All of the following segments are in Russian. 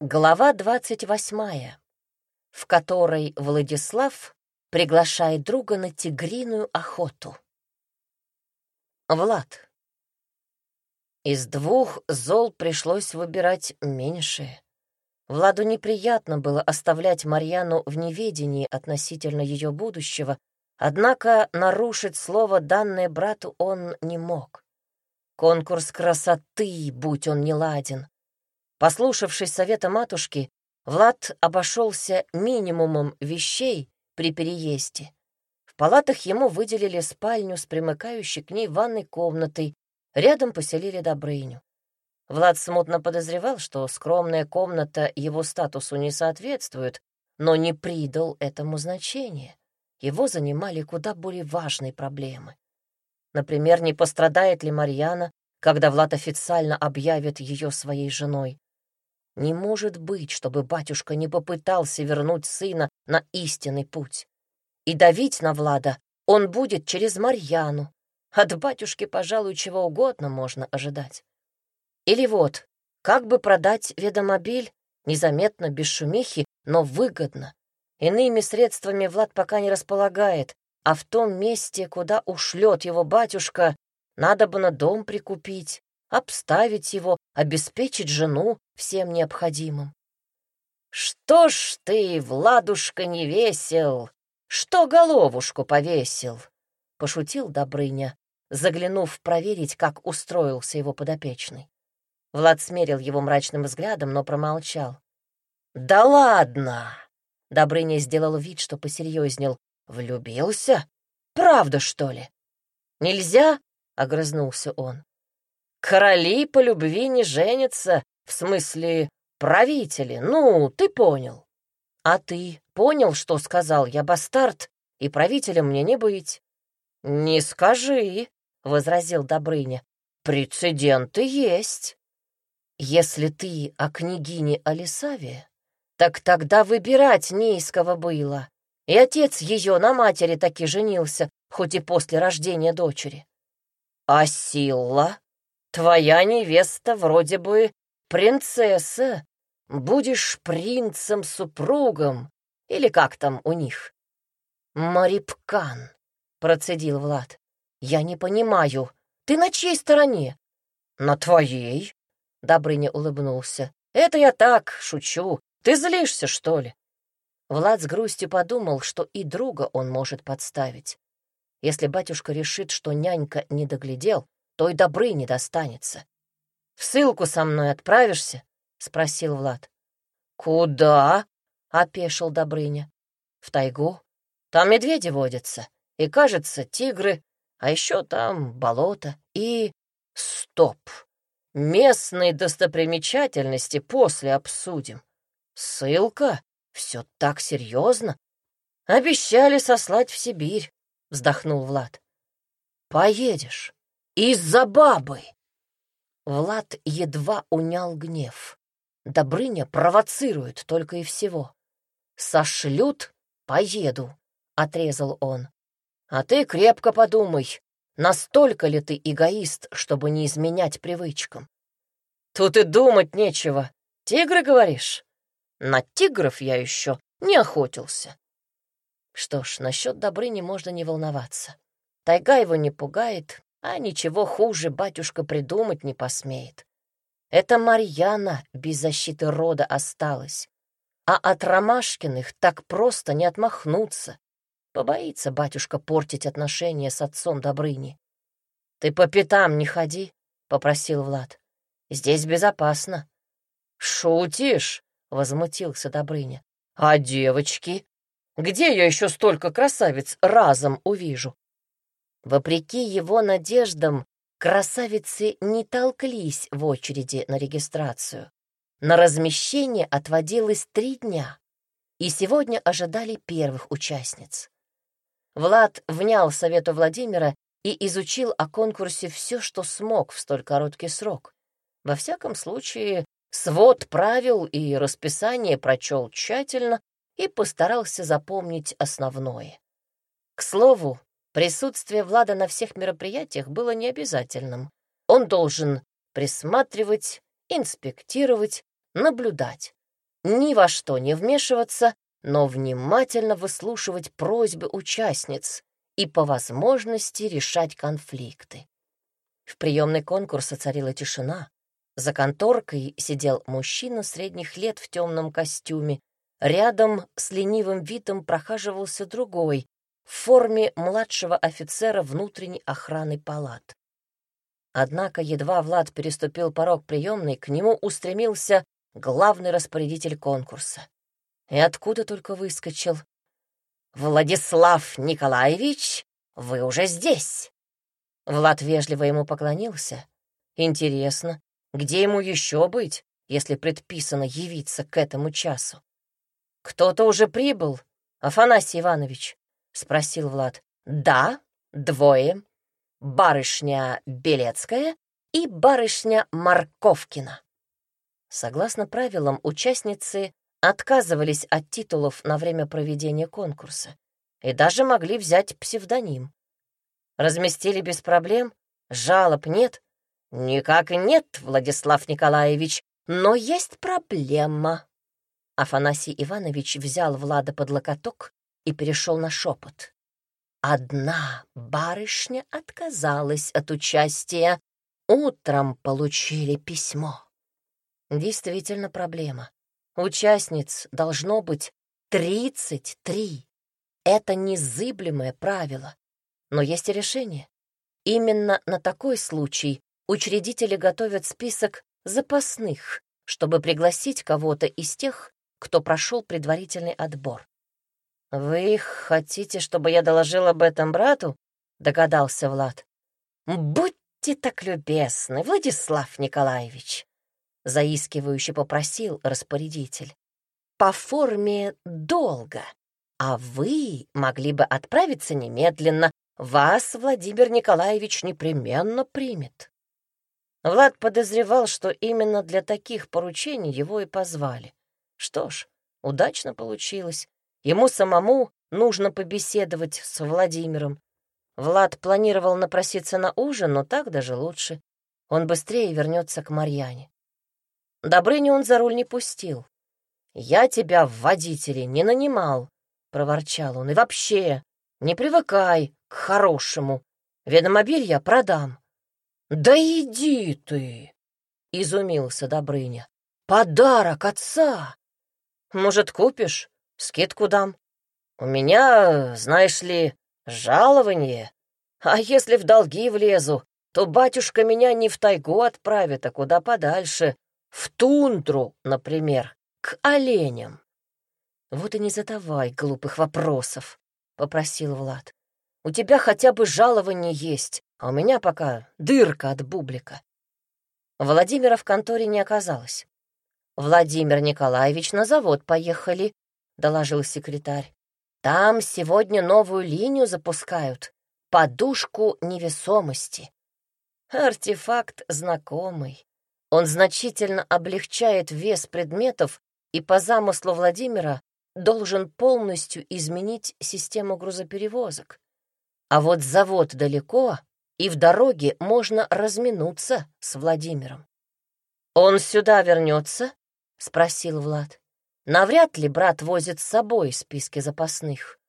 Глава двадцать восьмая, в которой Владислав приглашает друга на тигриную охоту. Влад. Из двух зол пришлось выбирать меньшее. Владу неприятно было оставлять Марьяну в неведении относительно ее будущего, однако нарушить слово, данное брату, он не мог. Конкурс красоты, будь он неладен. Послушавшись совета матушки, Влад обошелся минимумом вещей при переезде. В палатах ему выделили спальню с примыкающей к ней ванной комнатой, рядом поселили Добрыню. Влад смутно подозревал, что скромная комната его статусу не соответствует, но не придал этому значения. Его занимали куда более важные проблемы. Например, не пострадает ли Марьяна, когда Влад официально объявит ее своей женой. Не может быть, чтобы батюшка не попытался вернуть сына на истинный путь. И давить на Влада он будет через Марьяну. От батюшки, пожалуй, чего угодно можно ожидать. Или вот, как бы продать ведомобиль незаметно, без шумихи, но выгодно. Иными средствами Влад пока не располагает, а в том месте, куда ушлет его батюшка, надо бы на дом прикупить, обставить его, обеспечить жену всем необходимым. «Что ж ты, Владушка, не весел? Что головушку повесил?» — пошутил Добрыня, заглянув проверить, как устроился его подопечный. Влад смерил его мрачным взглядом, но промолчал. «Да ладно!» — Добрыня сделал вид, что посерьезнел. «Влюбился? Правда, что ли?» «Нельзя?» — огрызнулся он. «Короли по любви не женятся, в смысле правители, ну, ты понял». «А ты понял, что сказал я бастард, и правителем мне не быть?» «Не скажи», — возразил Добрыня. «Прецеденты есть». Если ты о княгине Алисаве, так тогда выбирать не из кого было. И отец ее на матери таки женился, хоть и после рождения дочери. А Силла, твоя невеста вроде бы принцесса, будешь принцем-супругом, или как там у них? Марипкан, процедил Влад. Я не понимаю, ты на чьей стороне? На твоей, Добрыня улыбнулся. «Это я так, шучу. Ты злишься, что ли?» Влад с грустью подумал, что и друга он может подставить. Если батюшка решит, что нянька не доглядел, то и добры не достанется. «В ссылку со мной отправишься?» — спросил Влад. «Куда?» — опешил Добрыня. «В тайгу. Там медведи водятся, и, кажется, тигры, а еще там болото и... Стоп! Местные достопримечательности после обсудим. Ссылка? Все так серьезно? Обещали сослать в Сибирь, вздохнул Влад. Поедешь. Из-за бабы. Влад едва унял гнев. Добрыня провоцирует только и всего. «Сошлют — поеду», — отрезал он. «А ты крепко подумай, Настолько ли ты эгоист, чтобы не изменять привычкам? Тут и думать нечего. Тигры, говоришь? На тигров я еще не охотился. Что ж, насчет Добрыни можно не волноваться. Тайга его не пугает, а ничего хуже батюшка придумать не посмеет. Это Марьяна без защиты рода осталась, а от Ромашкиных так просто не отмахнуться. Побоится батюшка портить отношения с отцом Добрыни. «Ты по пятам не ходи», — попросил Влад. «Здесь безопасно». «Шутишь?» — возмутился Добрыня. «А девочки? Где я еще столько красавиц разом увижу?» Вопреки его надеждам, красавицы не толклись в очереди на регистрацию. На размещение отводилось три дня, и сегодня ожидали первых участниц. Влад внял совету Владимира и изучил о конкурсе все, что смог в столь короткий срок. Во всяком случае, свод правил и расписание прочел тщательно и постарался запомнить основное. К слову, присутствие Влада на всех мероприятиях было необязательным. Он должен присматривать, инспектировать, наблюдать, ни во что не вмешиваться, но внимательно выслушивать просьбы участниц и по возможности решать конфликты. В приемной конкурса царила тишина. За конторкой сидел мужчина средних лет в темном костюме. Рядом с ленивым видом прохаживался другой в форме младшего офицера внутренней охраны палат. Однако едва Влад переступил порог приемной, к нему устремился главный распорядитель конкурса. И откуда только выскочил. «Владислав Николаевич, вы уже здесь!» Влад вежливо ему поклонился. Интересно, где ему еще быть, если предписано явиться к этому часу? «Кто-то уже прибыл, Афанасий Иванович?» — спросил Влад. «Да, двое. Барышня Белецкая и барышня Марковкина». Согласно правилам, участницы отказывались от титулов на время проведения конкурса и даже могли взять псевдоним. Разместили без проблем, жалоб нет. Никак нет, Владислав Николаевич, но есть проблема. Афанасий Иванович взял Влада под локоток и перешел на шепот. Одна барышня отказалась от участия. Утром получили письмо. Действительно проблема. Участниц должно быть 33. Это незыблемое правило. Но есть и решение. Именно на такой случай учредители готовят список запасных, чтобы пригласить кого-то из тех, кто прошел предварительный отбор. «Вы хотите, чтобы я доложил об этом брату?» — догадался Влад. «Будьте так любезны, Владислав Николаевич заискивающе попросил распорядитель. «По форме долго, а вы могли бы отправиться немедленно. Вас Владимир Николаевич непременно примет». Влад подозревал, что именно для таких поручений его и позвали. Что ж, удачно получилось. Ему самому нужно побеседовать с Владимиром. Влад планировал напроситься на ужин, но так даже лучше. Он быстрее вернется к Марьяне. Добрыню он за руль не пустил. «Я тебя в водители не нанимал», — проворчал он. «И вообще, не привыкай к хорошему. Ведомобиль я продам». «Да иди ты!» — изумился Добрыня. «Подарок отца! Может, купишь? Скидку дам. У меня, знаешь ли, жалование. А если в долги влезу, то батюшка меня не в тайгу отправит, а куда подальше, в тундру, например, к оленям. Вот и не задавай глупых вопросов, — попросил Влад. У тебя хотя бы жалование есть, а у меня пока дырка от бублика. Владимира в конторе не оказалось. Владимир Николаевич на завод поехали, — доложил секретарь. Там сегодня новую линию запускают, подушку невесомости. Артефакт знакомый. Он значительно облегчает вес предметов и по замыслу Владимира должен полностью изменить систему грузоперевозок. А вот завод далеко, и в дороге можно разминуться с Владимиром. «Он сюда вернется?» — спросил Влад. «Навряд ли брат возит с собой списки запасных».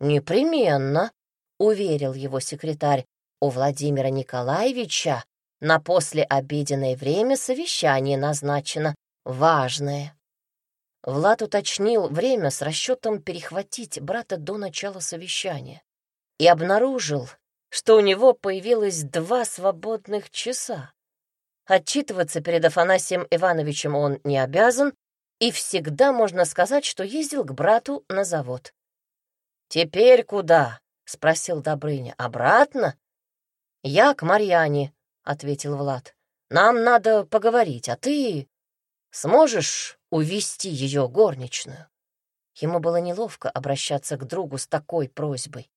«Непременно», — уверил его секретарь. «У Владимира Николаевича на послеобеденное время совещание назначено, важное. Влад уточнил время с расчетом перехватить брата до начала совещания и обнаружил, что у него появилось два свободных часа. Отчитываться перед Афанасием Ивановичем он не обязан, и всегда можно сказать, что ездил к брату на завод. «Теперь куда?» — спросил Добрыня. «Обратно?» «Я к Марьяне», ответил Влад. «Нам надо поговорить, а ты сможешь увести ее горничную?» Ему было неловко обращаться к другу с такой просьбой.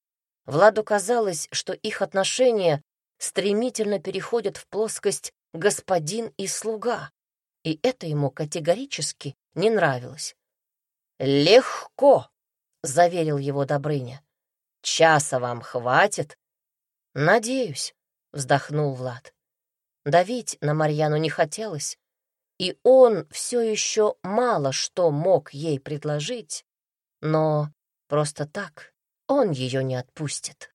Владу казалось, что их отношения стремительно переходят в плоскость «господин и слуга», и это ему категорически не нравилось. «Легко», — заверил его Добрыня. «Часа вам хватит?» «Надеюсь», — вздохнул Влад. Давить на Марьяну не хотелось. и он все еще мало что мог ей предложить, но просто так он ее не отпустит.